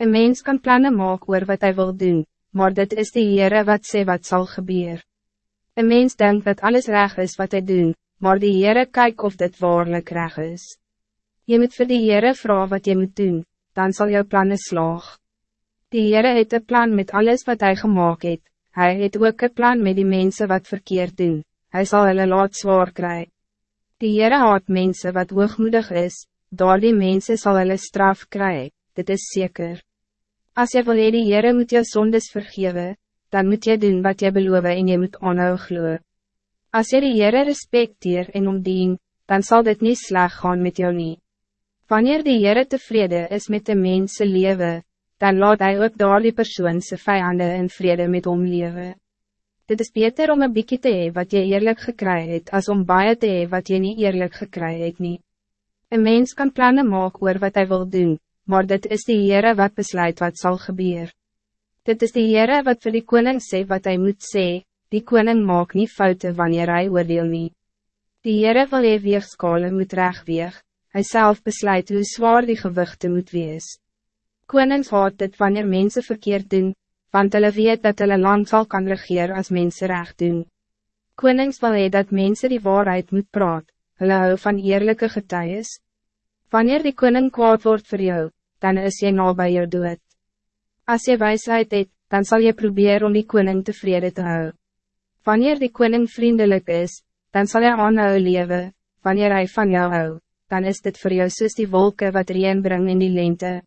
Een mens kan plannen maken oor wat hij wil doen, maar dit is de Heere wat sê wat zal gebeuren. Een mens denkt dat alles reg is wat hij doet, maar de Heere kijkt of dit waarlijk reg is. Je moet voor de Heere vragen wat je moet doen, dan zal jouw plannen slaag. De Heere het een plan met alles wat hij gemaakt heeft, hij het ook een plan met die mensen wat verkeerd doen, hij zal hulle laat zwaar krijgen. De Heere haat mensen wat hoogmoedig is, door die mensen zal hulle straf krijgen, dit is zeker. Als je wil hee die Heere moet jou zondes vergeven, dan moet je doen wat je beloof en je moet onhou glo. Als je die Heere respecteer en omdien, dan zal dit niet slag gaan met jou nie. Wanneer die Heere tevreden is met de mensen leven, dan laat hij ook door die persoon zijn vijanden in vrede met hom leven. Dit is beter om een bykie te hee wat je eerlijk gekry het, as om baie te hee wat je niet eerlijk gekry het nie. Een mens kan plannen maken oor wat hij wil doen, maar dit is die Heere wat besluit wat zal gebeuren. Dit is die Heere wat voor die koning sê wat hij moet sê, die koning maak niet fouten wanneer hij oordeel nie. Die Heere wil hee weegskale moet recht weeg, hy self besluit hoe zwaar die gewichte moet wees. Konings haat dit wanneer mensen verkeerd doen, want hulle weet dat hulle land zal kan regeren als mensen recht doen. Konings wil hee dat mensen die waarheid moet praat, hulle hou van eerlijke getuies. Wanneer die koning kwaad wordt voor jou, dan is jy na by jou dood. As jy wijsheid het, dan zal je proberen om die koning tevreden te hou. Wanneer die koning vriendelijk is, dan zal hij aanhou leven, wanneer hij van jou hou, dan is dit voor jou soos die wolken wat reen bring in die lente.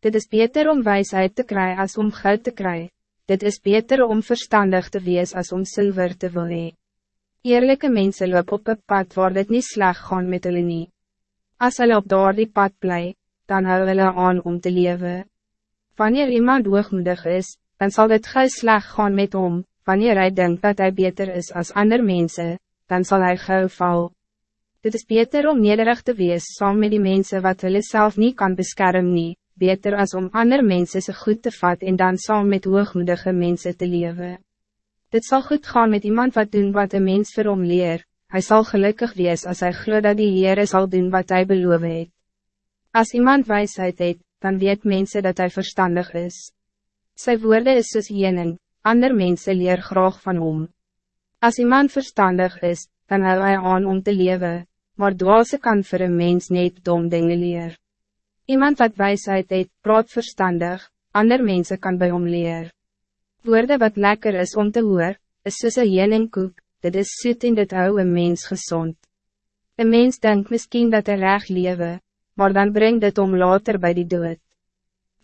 Dit is beter om wijsheid te krijgen als om geld te krijgen. Dit is beter om verstandig te wees als om zilver te willen. Eerlijke mensen lopen op het pad waar dit niet slag gaan met hulle nie. As hulle op daar die pad bly, dan hou hulle aan om te leven. Wanneer iemand hoogmoedig is, dan zal dit gauw slag gaan met hom, wanneer hij denkt dat hij beter is als andere mensen, dan zal hij gauw val. Dit is beter om nederig te wees saam met die mensen wat hulle self niet kan beschermen nie, beter als om andere mensen se goed te vat en dan saam met hoogmoedige mensen te leven. Dit zal goed gaan met iemand wat doen wat een mens vir hom leer, hij zal gelukkig wees als hij glo dat die Heere zal doen wat hij beloof het. Als iemand wijsheid het, dan weet mensen dat hij verstandig is. Zijn woorden is soos jening, ander mensen leer graag van hom. Als iemand verstandig is, dan hou hij aan om te leven, maar dwaase kan voor een mens niet dom dingen leer. Iemand wat wijsheid het, praat verstandig, ander mensen kan bij hom leer. Woorden wat lekker is om te hoor, is soos een jeningkoek, dit is soet in dit hou een mens gezond. Een mens denkt misschien dat hij recht lewe, maar dan brengt het om later bij die dood.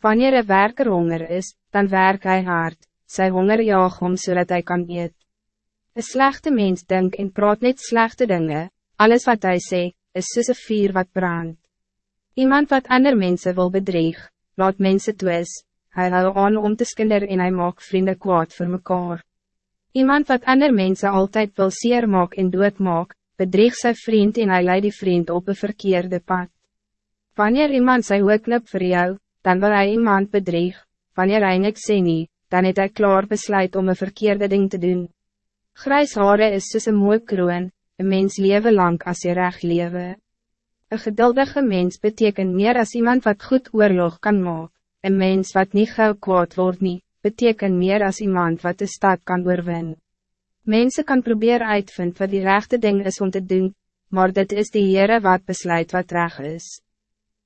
Wanneer een werker honger is, dan werkt hij hard, sy honger jaag om zodat hij kan eet. Een slechte mens denkt en praat niet slechte dingen, alles wat hij zegt, is soos een vier wat brandt. Iemand wat ander mensen wil bedreig, laat mensen twis, hij hou aan om te skinder en hij maak vrienden kwaad voor mekaar. Iemand wat ander mensen altijd wil seer maak en dood maak, bedreig sy vriend en hy leid die vriend op een verkeerde pad. Wanneer iemand sy hooklip voor jou, dan wil hij iemand bedreig, wanneer hy niks sê nie, dan het hy klaar besluit om een verkeerde ding te doen. Grijs hare is soos een mooi kroon, een mens leven lang als je recht leven. Een geduldige mens betekent meer als iemand wat goed oorlog kan maken. Een mens wat niet gauw kwaad wordt niet, betekent meer als iemand wat de stad kan oorwin. Mensen kan proberen uitvinden wat die rechte ding is om te doen, maar dit is de Heere wat besluit wat reg is.